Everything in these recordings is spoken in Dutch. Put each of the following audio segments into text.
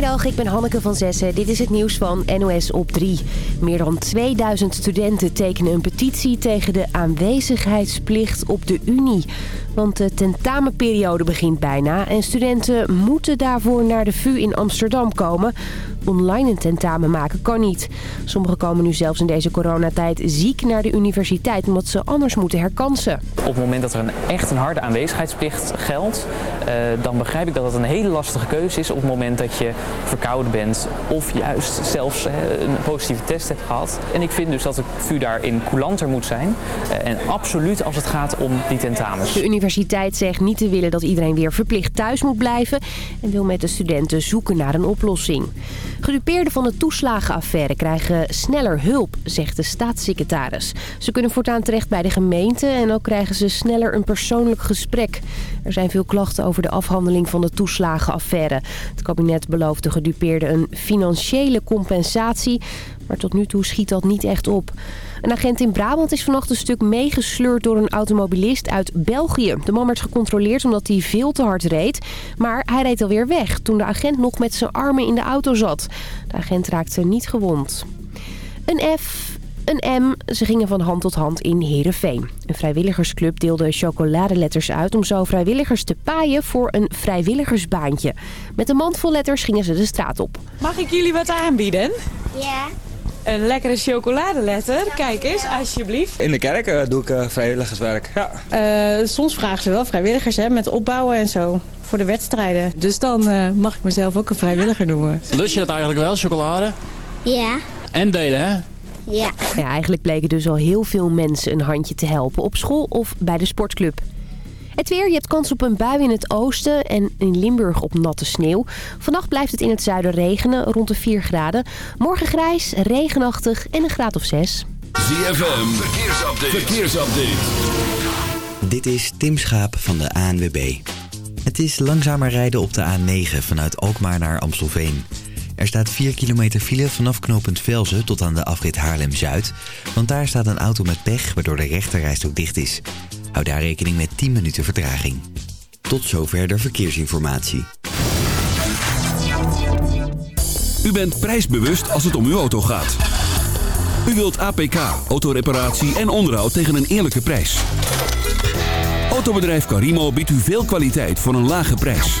Goedemiddag, ik ben Hanneke van Zessen. Dit is het nieuws van NOS op 3. Meer dan 2000 studenten tekenen een petitie tegen de aanwezigheidsplicht op de Unie. Want de tentamenperiode begint bijna en studenten moeten daarvoor naar de VU in Amsterdam komen. Online een tentamen maken kan niet. Sommigen komen nu zelfs in deze coronatijd ziek naar de universiteit omdat ze anders moeten herkansen. Op het moment dat er een, echt een harde aanwezigheidsplicht geldt, eh, dan begrijp ik dat het een hele lastige keuze is op het moment dat je verkouden bent of juist zelfs eh, een positieve test hebt gehad. En ik vind dus dat de VU daarin coulanter moet zijn eh, en absoluut als het gaat om die tentamens. De universiteit zegt niet te willen dat iedereen weer verplicht thuis moet blijven en wil met de studenten zoeken naar een oplossing. Gedupeerden van de toeslagenaffaire krijgen sneller hulp, zegt de staatssecretaris. Ze kunnen voortaan terecht bij de gemeente en ook krijgen ze sneller een persoonlijk gesprek. Er zijn veel klachten over de afhandeling van de toeslagenaffaire. Het kabinet belooft de gedupeerden een financiële compensatie, maar tot nu toe schiet dat niet echt op. Een agent in Brabant is vannacht een stuk meegesleurd door een automobilist uit België. De man werd gecontroleerd omdat hij veel te hard reed. Maar hij reed alweer weg toen de agent nog met zijn armen in de auto zat. De agent raakte niet gewond. Een F, een M. Ze gingen van hand tot hand in Heerenveen. Een vrijwilligersclub deelde chocoladeletters uit om zo vrijwilligers te paaien voor een vrijwilligersbaantje. Met een mand vol letters gingen ze de straat op. Mag ik jullie wat aanbieden? Ja. Een lekkere chocoladeletter. Kijk eens, alsjeblieft. In de kerk eh, doe ik eh, vrijwilligerswerk. Ja. Eh, soms vragen ze wel vrijwilligers hè, met opbouwen en zo. Voor de wedstrijden. Dus dan eh, mag ik mezelf ook een vrijwilliger noemen. Lust je dat eigenlijk wel, chocolade? Ja. En delen, hè? Ja. Ja, eigenlijk bleken dus al heel veel mensen een handje te helpen op school of bij de sportclub. Het weer, je hebt kans op een bui in het oosten en in Limburg op natte sneeuw. Vannacht blijft het in het zuiden regenen, rond de 4 graden. Morgen grijs, regenachtig en een graad of 6. ZFM, verkeersupdate. verkeersupdate. Dit is Tim Schaap van de ANWB. Het is langzamer rijden op de A9 vanuit Alkmaar naar Amstelveen. Er staat 4 kilometer file vanaf knooppunt Velzen tot aan de afrit Haarlem-Zuid. Want daar staat een auto met pech waardoor de rechterrijstok dicht is. Hou daar rekening met 10 minuten vertraging. Tot zover de verkeersinformatie. U bent prijsbewust als het om uw auto gaat. U wilt APK, autoreparatie en onderhoud tegen een eerlijke prijs. Autobedrijf Carimo biedt u veel kwaliteit voor een lage prijs.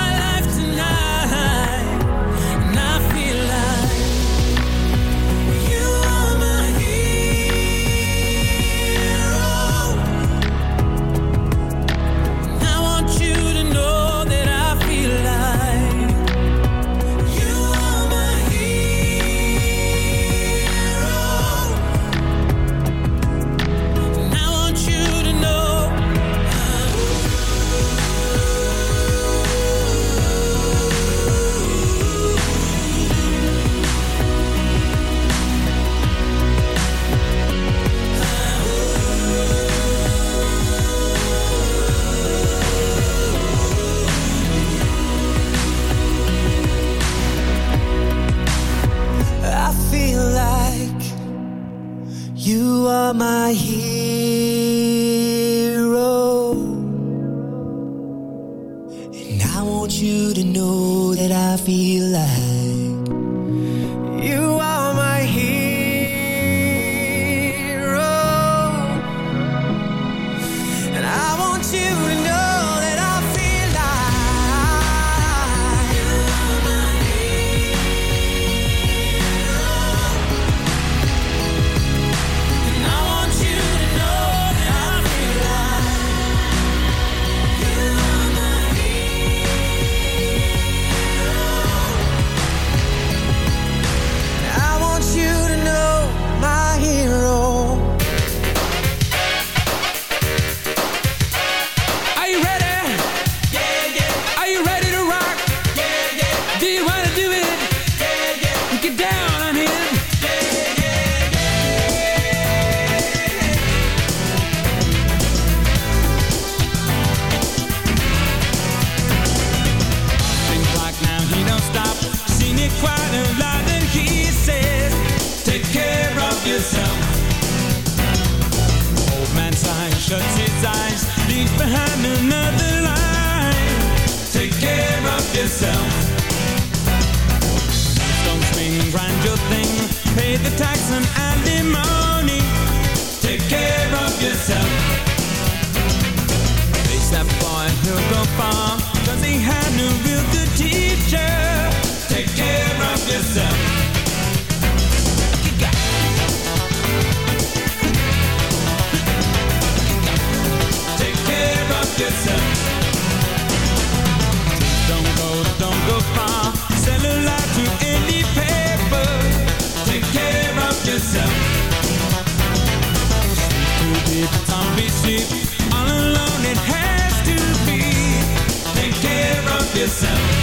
trust yourself. Stupid zombie all alone it has to be. Take care of yourself.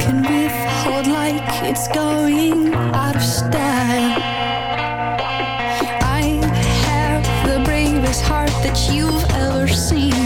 can withhold like it's going out of style. I have the bravest heart that you've ever seen.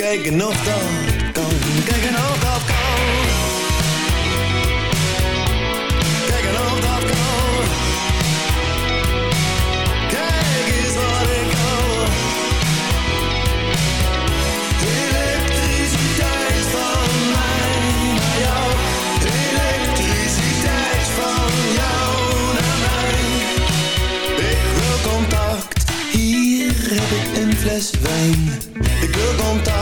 kijken nog dat kan. kijk nog dat kan. Kijk nog dat kan. Kijk eens wat ik kan. Elektriciteit van mij naar jou. Elektriciteit van jou naar mij. Ik wil contact. Hier heb ik een fles wijn. Ik wil contact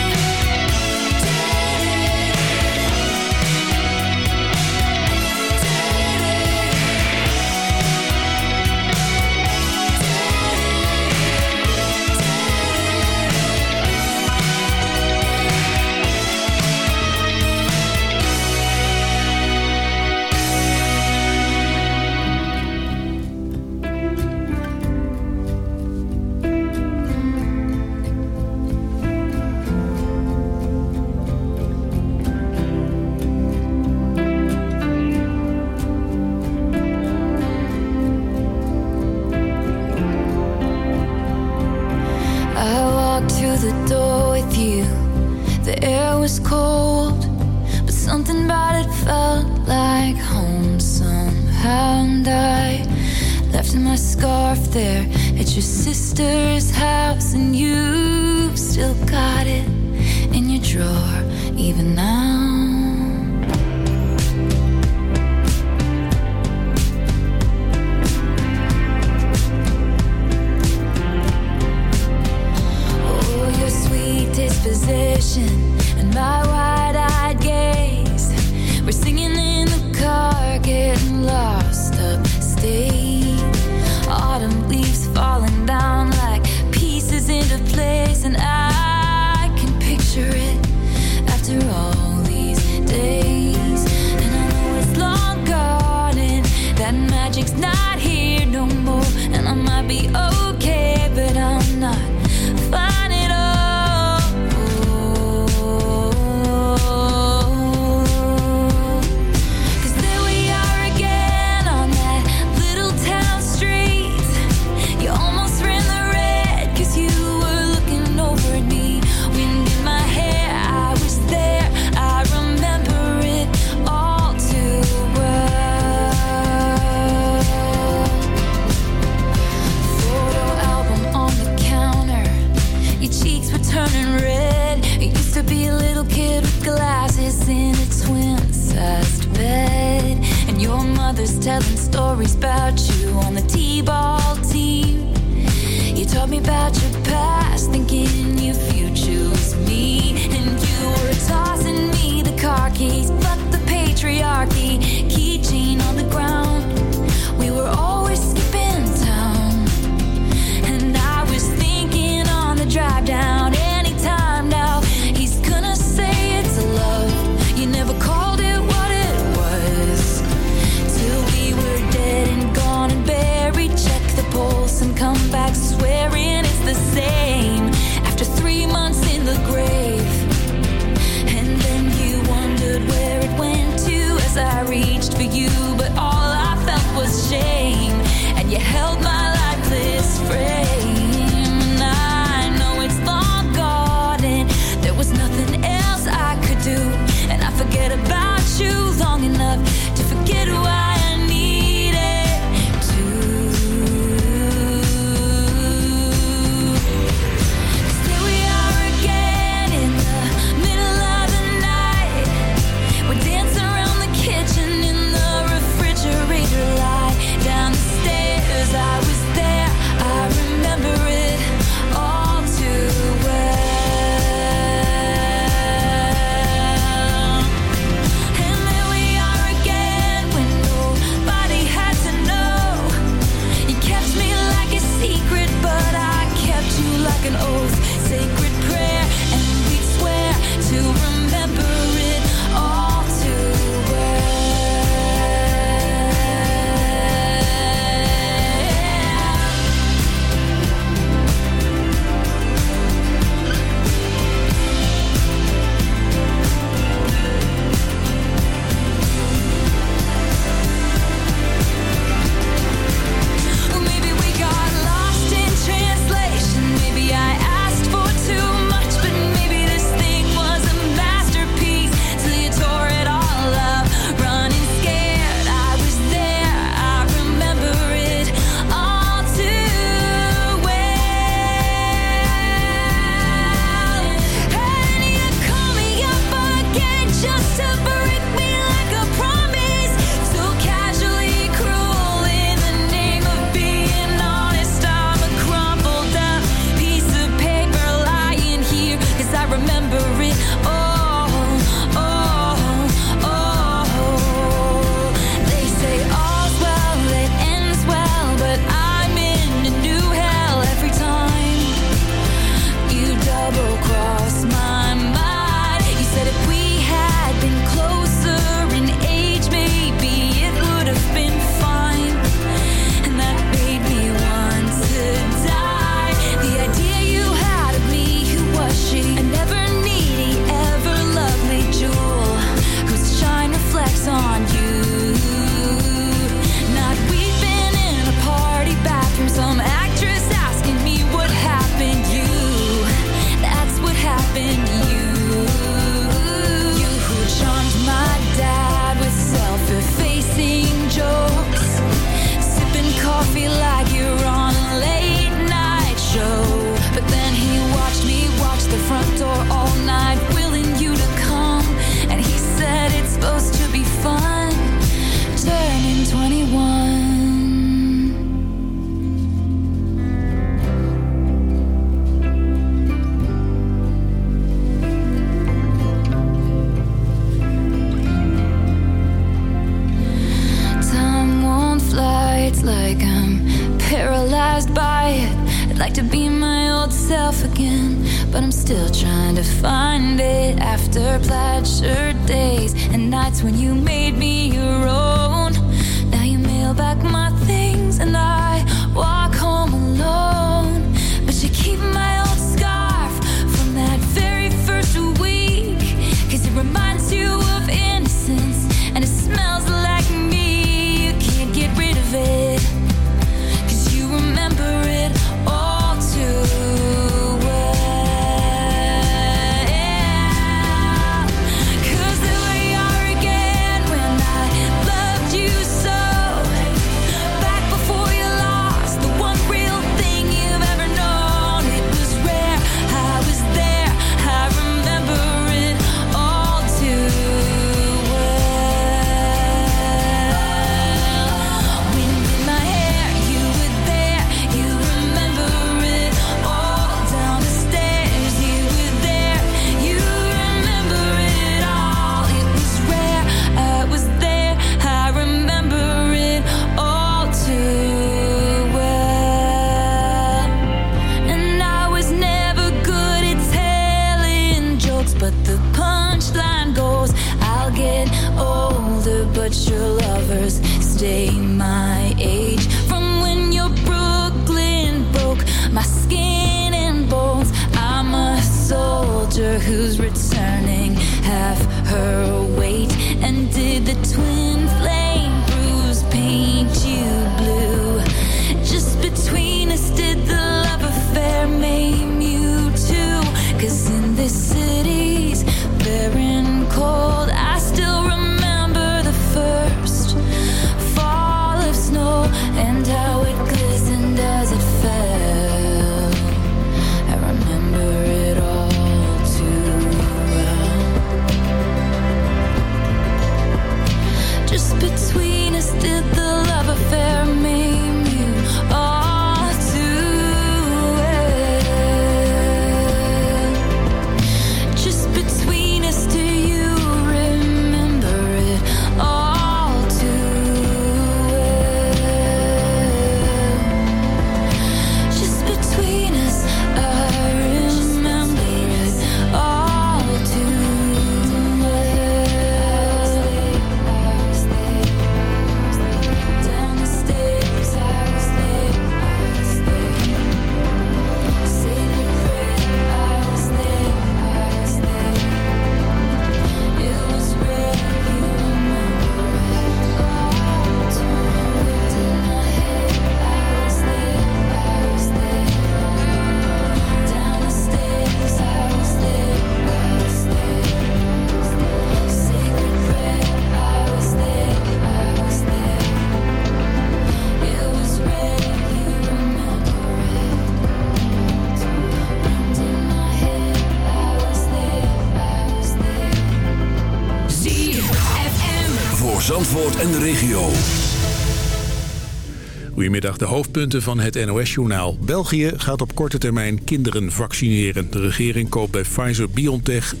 hoofdpunten van het NOS-journaal. België gaat op korte termijn kinderen vaccineren. De regering koopt bij Pfizer-BioNTech 736.000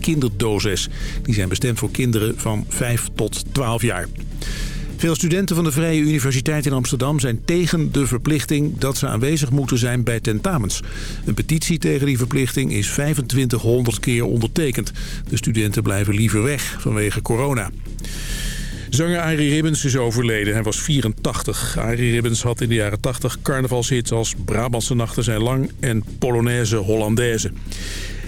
kinderdoses. Die zijn bestemd voor kinderen van 5 tot 12 jaar. Veel studenten van de Vrije Universiteit in Amsterdam zijn tegen de verplichting dat ze aanwezig moeten zijn bij tentamens. Een petitie tegen die verplichting is 2500 keer ondertekend. De studenten blijven liever weg vanwege corona. Zanger Ari Ribbens is overleden. Hij was 84. Ari Ribbens had in de jaren 80 carnavalshits als Brabantse Nachten zijn lang en Polonaise Hollandaise.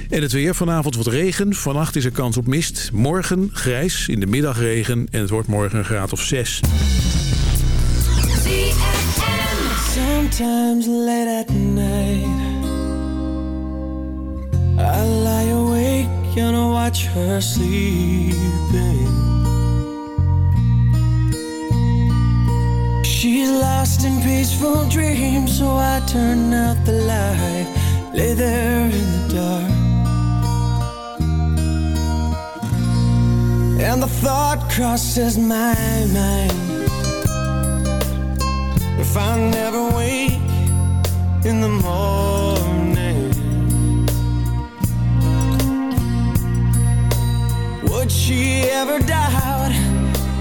En het weer. Vanavond wat regen. Vannacht is er kans op mist. Morgen grijs, in de middag regen en het wordt morgen een graad of 6. I lie awake watch her She's lost in peaceful dreams, so I turn out the light, lay there in the dark. And the thought crosses my mind If I never wake in the morning Would she ever die?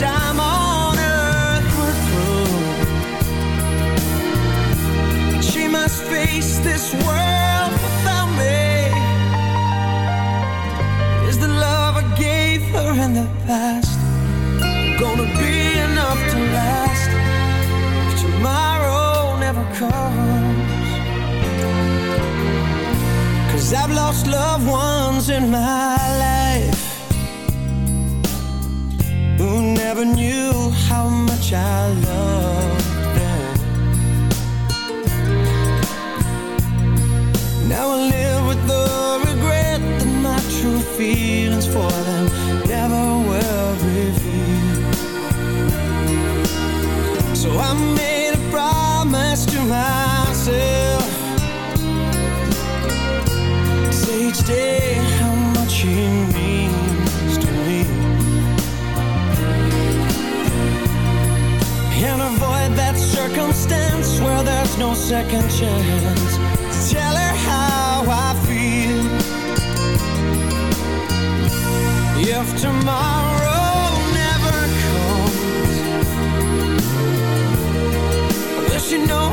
time on earth were through, she must face this world without me. Is the love I gave her in the past gonna be enough to last if tomorrow never comes? Cause I've lost loved ones in my life never knew how much I loved them. Now I live with the regret that my true feelings for them second chance Tell her how I feel. If tomorrow never comes Will she know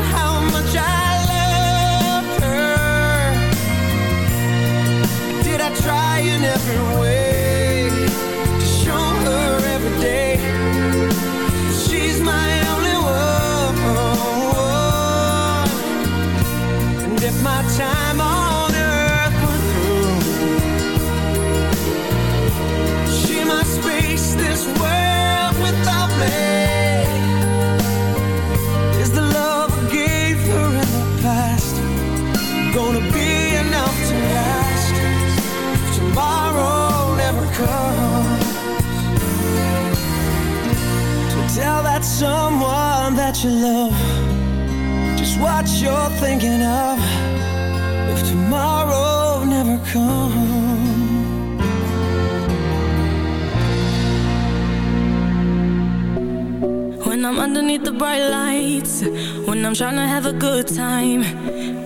someone that you love. Just what you're thinking of. If tomorrow never comes. When I'm underneath the bright lights When I'm trying to have a good time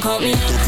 don't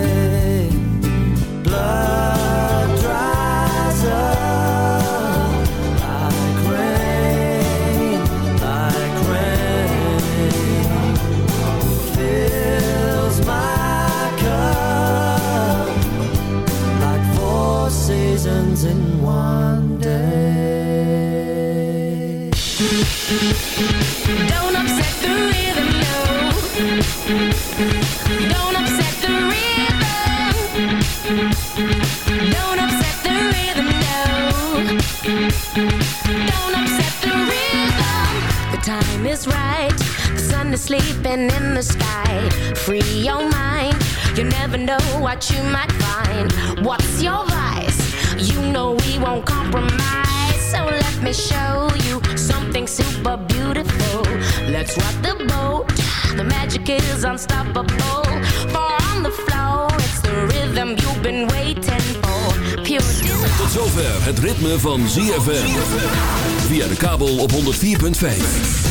Is right. The sun is sleeping in the sky. Free your mind. You never know what you might find. What's your vice? You know we won't compromise. So let me show you something super beautiful. Let's rock the boat. The magic is unstoppable. For on the floor, it's the rhythm you've been waiting for. Pure desire. Tot zover het ritme van ZFM. Via de kabel op 104.5.